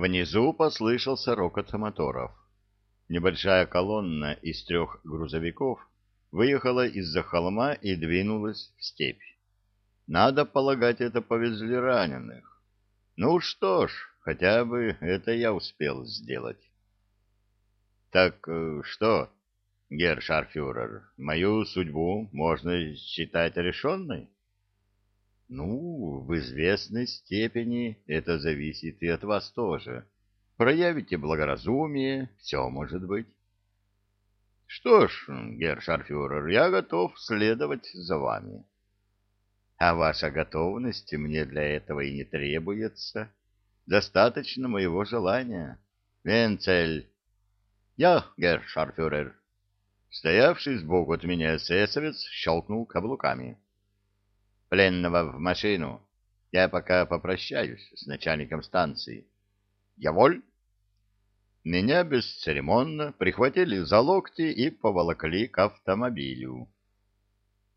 Внизу послышался рокот моторов. Небольшая колонна из трех грузовиков выехала из-за холма и двинулась в степь. Надо полагать, это повезли раненых. Ну что ж, хотя бы это я успел сделать. Так э, что, гершарфюрер, мою судьбу можно считать решенной? Ну, в известной степени это зависит и от вас тоже. Проявите благоразумие, все может быть. Что ж, гершарфюрер, я готов следовать за вами. А ваша готовность мне для этого и не требуется. Достаточно моего желания. Венцель. Я, гершарфюрер. Стоявший сбоку от меня эсэсовец щелкнул каблуками пленного в машину. Я пока попрощаюсь с начальником станции. Я воль? Меня бесцеремонно прихватили за локти и поволокли к автомобилю.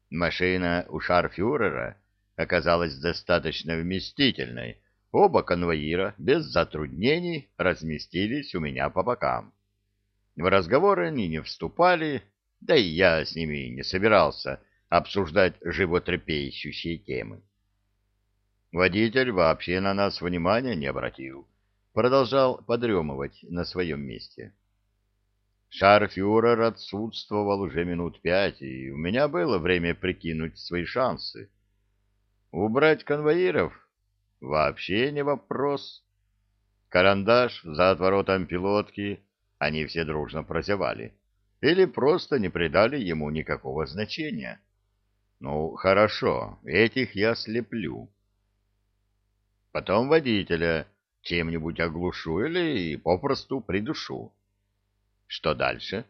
Машина у шарфюрера оказалась достаточно вместительной. Оба конвоира без затруднений разместились у меня по бокам. В разговоры они не вступали, да и я с ними не собирался, — обсуждать животрепещущие темы. Водитель вообще на нас внимания не обратил, продолжал подремывать на своем месте. Шарфюрер отсутствовал уже минут пять, и у меня было время прикинуть свои шансы. Убрать конвоиров? Вообще не вопрос. Карандаш за отворотом пилотки они все дружно прозевали. Или просто не придали ему никакого значения. Ну, хорошо, этих я слеплю. Потом водителя чем-нибудь оглушу или попросту придушу. Что дальше?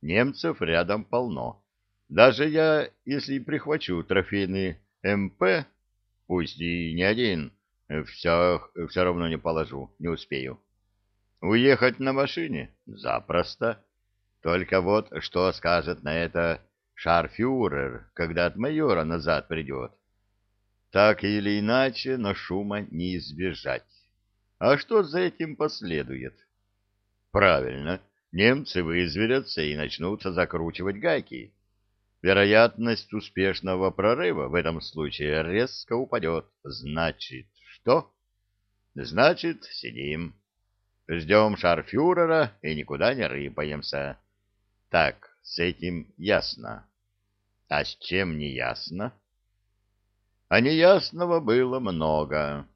Немцев рядом полно. Даже я, если прихвачу трофейный МП, пусть и не один, все, все равно не положу, не успею. Уехать на машине? Запросто. Только вот что скажет на это шарфюрер, когда от майора назад придет. Так или иначе, но шума не избежать. А что за этим последует? Правильно, немцы вызверятся и начнутся закручивать гайки. Вероятность успешного прорыва в этом случае резко упадет. Значит, что? Значит, сидим. Ждем шарфюрера и никуда не рыпаемся. Так, с этим ясно. А с чем не ясно? А неясного было много.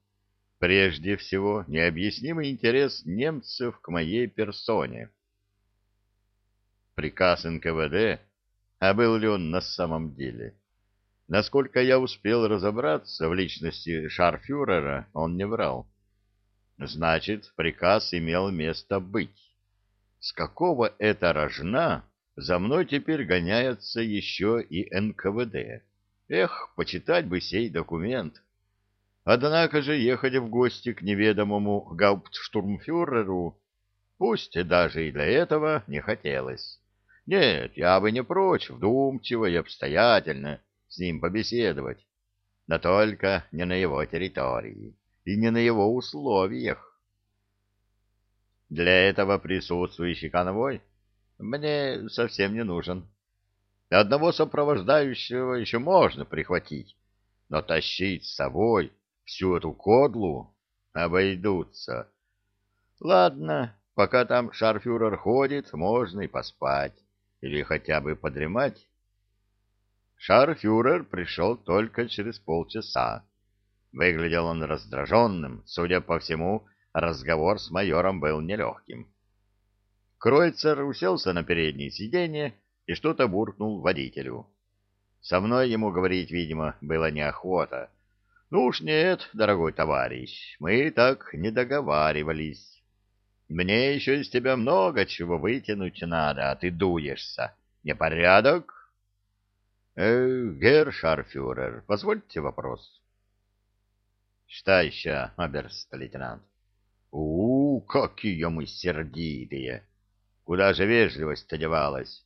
Прежде всего, необъяснимый интерес немцев к моей персоне. Приказ НКВД, а был ли он на самом деле? Насколько я успел разобраться в личности шарфюрера, он не врал. Значит, приказ имел место быть. С какого это рожна за мной теперь гоняется еще и НКВД. Эх, почитать бы сей документ. Однако же ехать в гости к неведомому гауптштурмфюреру, пусть даже и для этого не хотелось. Нет, я бы не прочь вдумчиво и обстоятельно с ним побеседовать, но только не на его территории и не на его условиях. Для этого присутствующий конвой — мне совсем не нужен. Одного сопровождающего еще можно прихватить, но тащить с собой всю эту кодлу обойдутся. Ладно, пока там шарфюрер ходит, можно и поспать, или хотя бы подремать. Шарфюрер пришел только через полчаса. Выглядел он раздраженным, судя по всему, разговор с майором был нелегким. Кройцер уселся на переднее сиденье и что-то буркнул водителю. Со мной ему говорить, видимо, было неохота. Ну уж нет, дорогой товарищ, мы так не договаривались. Мне еще из тебя много чего вытянуть надо, а ты дуешься. Непорядок? Э, герр позвольте вопрос. Что еще, оберст-лейтенант? У, какие мы сердитые! Куда же вежливость-то девалась?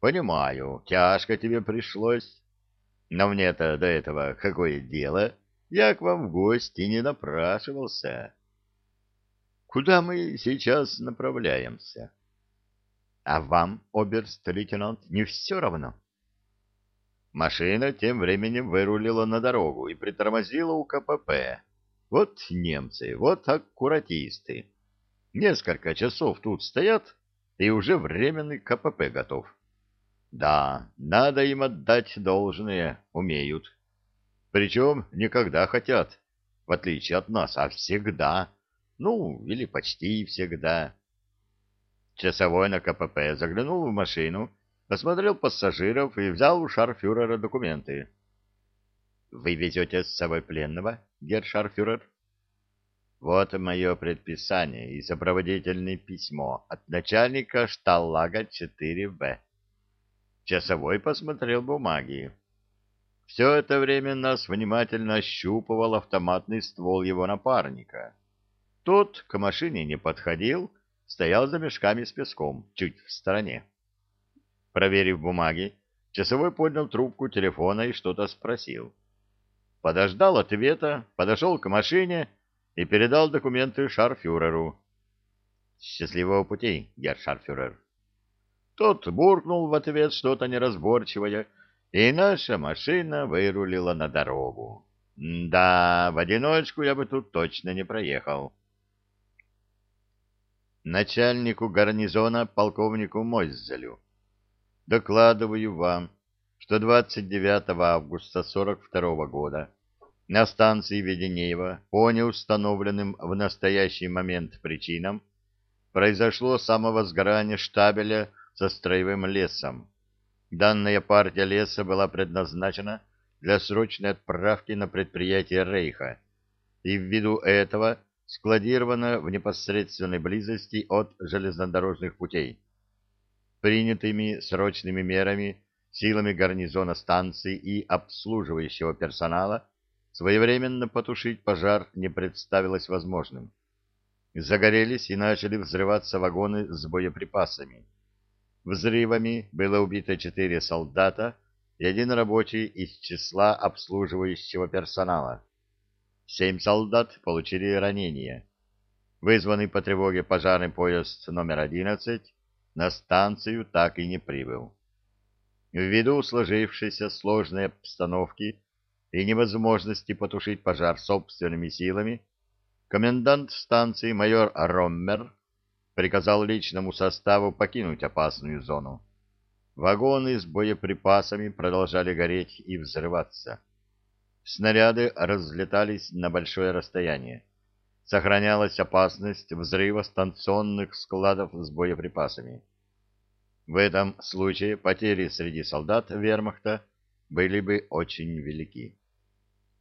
Понимаю, тяжко тебе пришлось. Но мне-то до этого какое дело? Я к вам в гости не напрашивался. куда мы сейчас направляемся? А вам, оберст-лейтенант, не все равно? Машина тем временем вырулила на дорогу и притормозила у КПП. Вот немцы, вот аккуратисты. Несколько часов тут стоят, и уже временный КПП готов. Да, надо им отдать должное, умеют. Причем никогда хотят, в отличие от нас, а всегда. Ну, или почти всегда. Часовой на КПП заглянул в машину, осмотрел пассажиров и взял у шарфюрера документы. — Вы везете с собой пленного, герр-шарфюрер? — Вот мое предписание и сопроводительное письмо от начальника шталлага 4В. Часовой посмотрел бумаги. Все это время нас внимательно ощупывал автоматный ствол его напарника. Тот к машине не подходил, стоял за мешками с песком, чуть в стороне. Проверив бумаги, часовой поднял трубку телефона и что-то спросил. Подождал ответа, подошел к машине и передал документы шарфюреру. «Счастливого пути, герр шарфюрер!» Тот буркнул в ответ что-то неразборчивое, и наша машина вырулила на дорогу. Да, в одиночку я бы тут точно не проехал. Начальнику гарнизона полковнику Мойзелю. Докладываю вам, что 29 августа 42 года на станции Веденеева по неустановленным в настоящий момент причинам произошло самовозгорание штабеля со строевым лесом Данная партия леса была предназначена для срочной отправки на предприятие Рейха и ввиду этого складирована в непосредственной близости от железнодорожных путей. Принятыми срочными мерами силами гарнизона станции и обслуживающего персонала своевременно потушить пожар не представилось возможным. Загорелись и начали взрываться вагоны с боеприпасами. Взрывами было убито четыре солдата и один рабочий из числа обслуживающего персонала. Семь солдат получили ранения. Вызванный по тревоге пожарный поезд номер 11 на станцию так и не прибыл. Ввиду сложившейся сложной обстановки и невозможности потушить пожар собственными силами, комендант станции майор Роммер приказал личному составу покинуть опасную зону. Вагоны с боеприпасами продолжали гореть и взрываться. Снаряды разлетались на большое расстояние. Сохранялась опасность взрыва станционных складов с боеприпасами. В этом случае потери среди солдат вермахта были бы очень велики.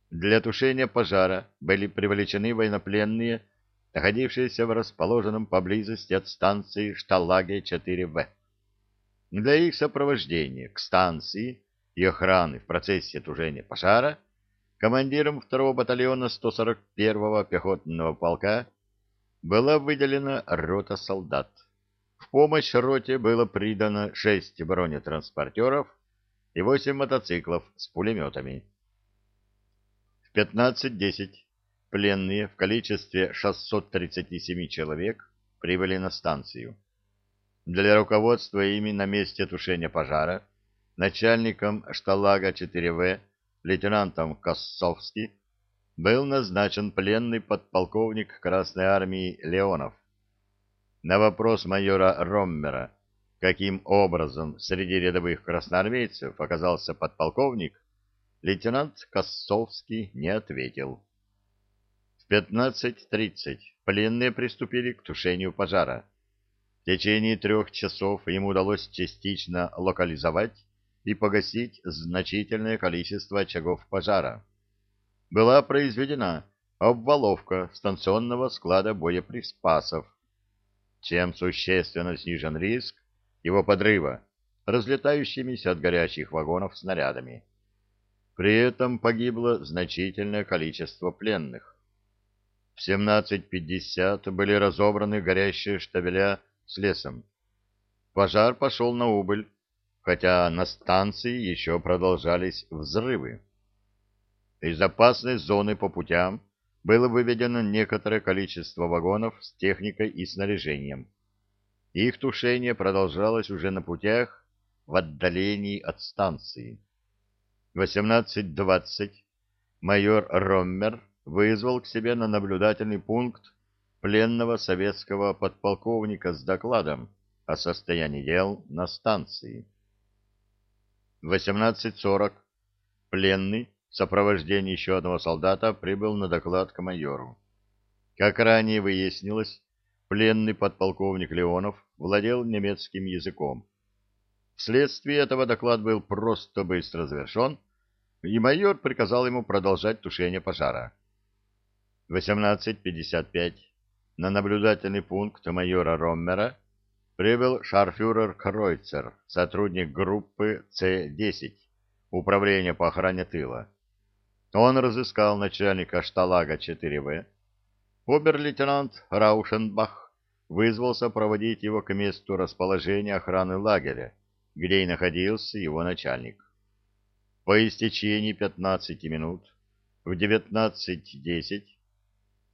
Для тушения пожара были привлечены военнопленные находившиеся в расположенном поблизости от станции Шталлаге 4В. Для их сопровождения к станции и охраны в процессе тужения пожара командиром 2-го батальона 141-го пехотного полка была выделена рота солдат. В помощь роте было придано 6 бронетранспортеров и 8 мотоциклов с пулеметами. В 15.10 Пленные в количестве 637 человек прибыли на станцию. Для руководства ими на месте тушения пожара начальником шталага 4В лейтенантом Косовский был назначен пленный подполковник Красной Армии Леонов. На вопрос майора Роммера, каким образом среди рядовых красноармейцев оказался подполковник, лейтенант Косовский не ответил. В 15.30 пленные приступили к тушению пожара. В течение трех часов им удалось частично локализовать и погасить значительное количество очагов пожара. Была произведена обваловка станционного склада боеприпасов, чем существенно снижен риск его подрыва разлетающимися от горячих вагонов снарядами. При этом погибло значительное количество пленных. В 17.50 были разобраны горящие штабеля с лесом. Пожар пошел на убыль, хотя на станции еще продолжались взрывы. Из опасной зоны по путям было выведено некоторое количество вагонов с техникой и снаряжением. Их тушение продолжалось уже на путях в отдалении от станции. 18.20 майор Роммер вызвал к себе на наблюдательный пункт пленного советского подполковника с докладом о состоянии дел на станции. 18.40 пленный в сопровождении еще одного солдата прибыл на доклад к майору. Как ранее выяснилось, пленный подполковник Леонов владел немецким языком. Вследствие этого доклад был просто быстро завершен, и майор приказал ему продолжать тушение пожара. 18.55 на наблюдательный пункт майора Роммера прибыл шарфюрер Кройцер, сотрудник группы С-10, Управления по охране тыла. Он разыскал начальника шталага 4В. Обер-лейтенант Раушенбах вызвался проводить его к месту расположения охраны лагеря, где и находился его начальник. По истечении 15 минут в 19.10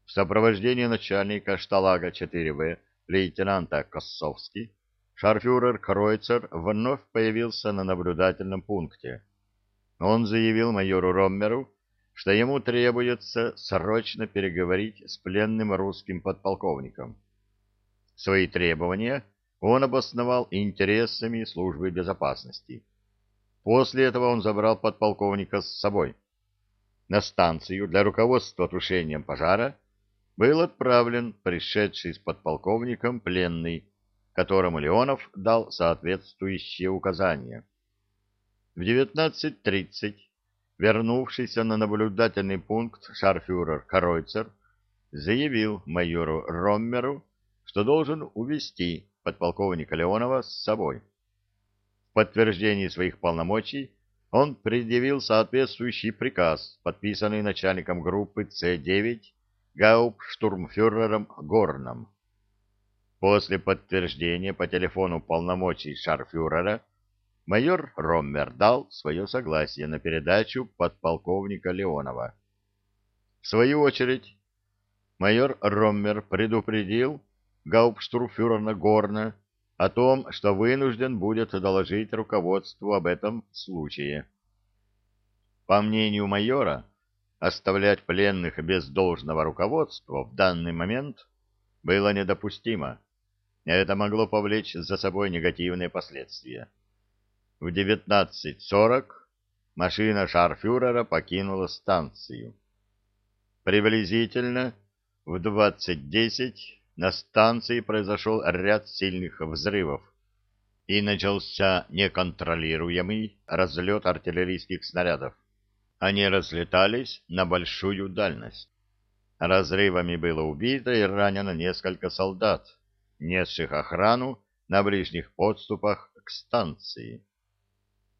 в сопровождении начальника шталага 4В лейтенанта Коссовский шарфюрер Кройцер вновь появился на наблюдательном пункте. Он заявил майору Роммеру, что ему требуется срочно переговорить с пленным русским подполковником. Свои требования он обосновал интересами службы безопасности. После этого он забрал подполковника с собой. На станцию для руководства тушением пожара был отправлен пришедший с подполковником пленный, которому Леонов дал соответствующие указания. В 19.30 вернувшийся на наблюдательный пункт шарфюрер Каройцер заявил майору Роммеру, что должен увести подполковника Леонова с собой. Подтверждении своих полномочий он предъявил соответствующий приказ, подписанный начальником группы С-9 гауптштурмфюрером Горном. После подтверждения по телефону полномочий шарфюрера майор Роммер дал свое согласие на передачу подполковника Леонова. В свою очередь, майор Роммер предупредил гауптштурмфюрера Горна о том, что вынужден будет доложить руководству об этом случае. По мнению майора, оставлять пленных без должного руководства в данный момент было недопустимо. Это могло повлечь за собой негативные последствия. В 19.40 машина шарфюрера покинула станцию. Приблизительно в 20.10 на станции произошел ряд сильных взрывов, и начался неконтролируемый разлет артиллерийских снарядов. Они разлетались на большую дальность. Разрывами было убито и ранено несколько солдат, несших охрану на ближних подступах к станции.